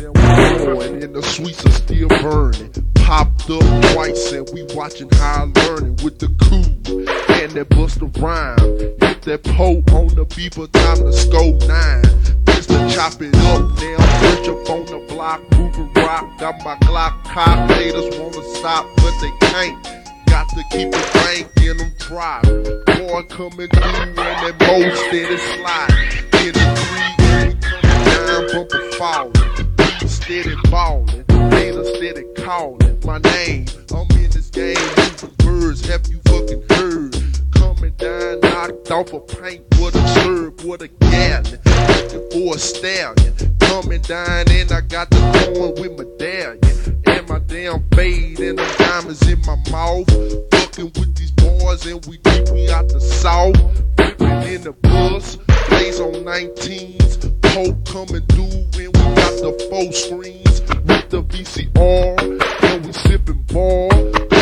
And the sweets are still burning. Popped up twice and we watching high learning with the cool and that Busta Rhyme. Hit that pole on the beeper, time to score nine. Just to chop it up now. Push up on the block, moving rock. Got my Glock cop. Haters wanna stop, but they can't. Got to keep it bank in them driving. Boy coming through and that mo steady slide. In the three, coming down, bumper falling. Steady ballin', haters steady callin' my name. I'm in this game, moving birds. Have you fucking heard? Coming down, knocked off a paint with a serve, with a gallon. Looking for a stallion. Coming down and I got the going with medallion. And my damn fade and the diamonds in my mouth. Fucking with these boys and we deep, we out the south. Flipping in the bus, blaze on 19s. Pope coming through when we got the four screens with the VCR. And we sipping bar.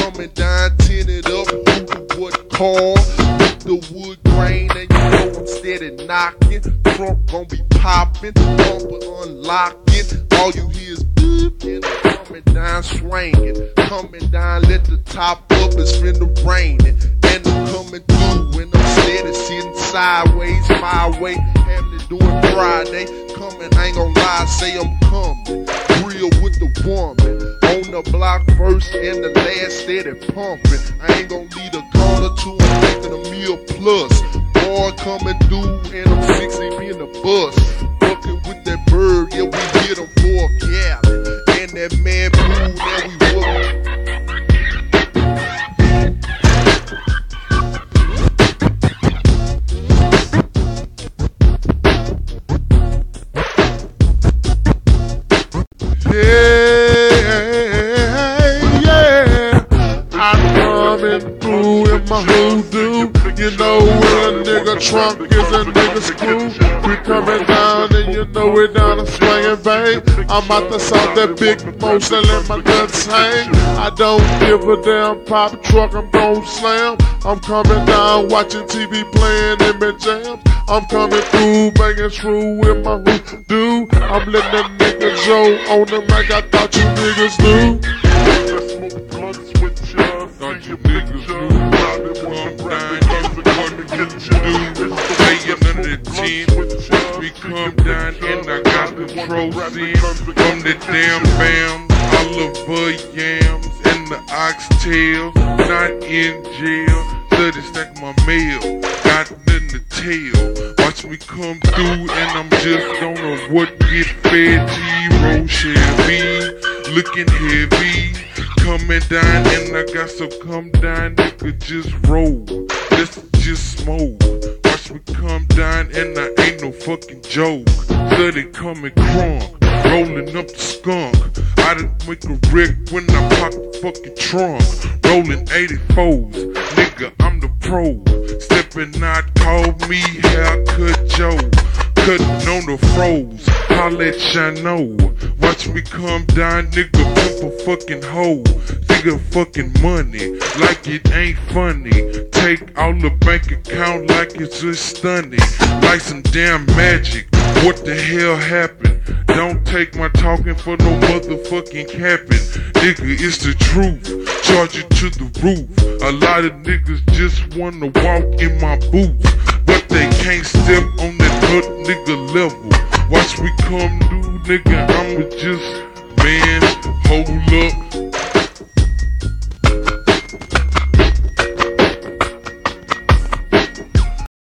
Coming down, tinted up, who the what car. With the wood grain and you know I'm steady knocking. Trunk gon' be popping, bumper unlocking. All you hear is beep and coming down swinging. Coming down, let the top up, it's finna raining. And I'm coming through and I'm steady sitting sideways, my way. Having it doing Friday. Coming, I ain't gon' lie, say I'm coming. Real with the woman. On the block first and the last steady pumping. I ain't gon' need a gun or two, I'm making a meal plus. Boy coming through and I'm 60 in the bus. Coming through in my hoodoo. You know when a nigga trunk is a nigga screw. We coming down and you know we down a swinging bang. I'm out the south that big motion let my nuts hang. I don't give a damn pop truck, I'm gon' slam. I'm coming down watching TV playing in my jams. I'm coming through banging through with my hoodoo. I'm letting that nigga Joe on the mic. I thought you niggas knew. Niggas knew. Come down, you do. Playing under 10. Once we come down and I got the trophy from the damn bam. Oliver yams and the oxtail. Not in jail. Study stack my mail. Got nothing to tell. Watch me come through and I'm just gonna what get fed. G-Roll Chevy. Looking heavy coming down and I got some come down, nigga, just roll. Let's just smoke. Watch me come down and I ain't no fucking joke. Study coming crunk, rolling up the skunk. I didn't make a wreck when I pop the fucking trunk. Rolling 84s, nigga, I'm the pro. Stepping out, call me haircut Joe. Cutting on the froze, I'll let ya know. Watch me come down, nigga, pimp a fucking hoe. Figure fucking money, like it ain't funny. Take all the bank account like it's just stunning. Like some damn magic, what the hell happened? Don't take my talking for no motherfucking capping. Nigga, it's the truth. Charge it to the roof. A lot of niggas just wanna walk in my boots. But they can't step on that nut nigga level. Watch me come nigga. I'ma just, man, hold up.